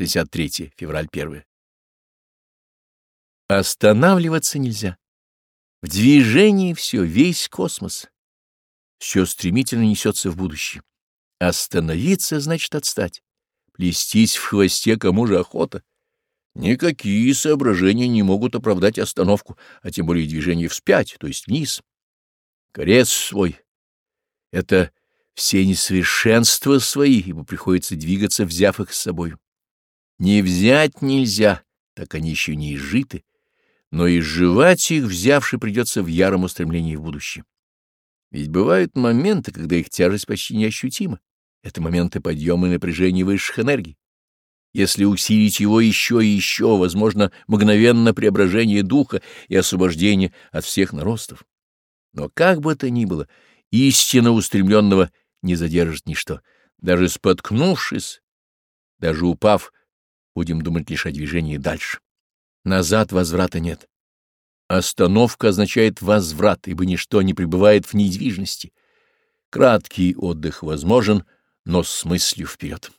63 февраль 1. Останавливаться нельзя. В движении все, весь космос. Все стремительно несется в будущее. Остановиться значит отстать. Плестись в хвосте кому же охота. Никакие соображения не могут оправдать остановку, а тем более движение вспять, то есть вниз. Корец свой — это все несовершенства свои, ибо приходится двигаться, взяв их с собой не взять нельзя, так они еще не изжиты, но и жевать их, взявши, придется в яром устремлении в будущем. Ведь бывают моменты, когда их тяжесть почти неощутима. Это моменты подъема и напряжения высших энергий. Если усилить его еще и еще, возможно, мгновенно преображение духа и освобождение от всех наростов. Но как бы то ни было, истина устремленного не задержит ничто. Даже споткнувшись, даже упав, Будем думать лишь о движении дальше. Назад возврата нет. Остановка означает возврат, ибо ничто не пребывает в недвижности. Краткий отдых возможен, но с мыслью вперед.